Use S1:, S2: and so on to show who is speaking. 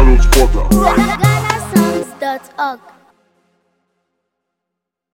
S1: Download Spotter.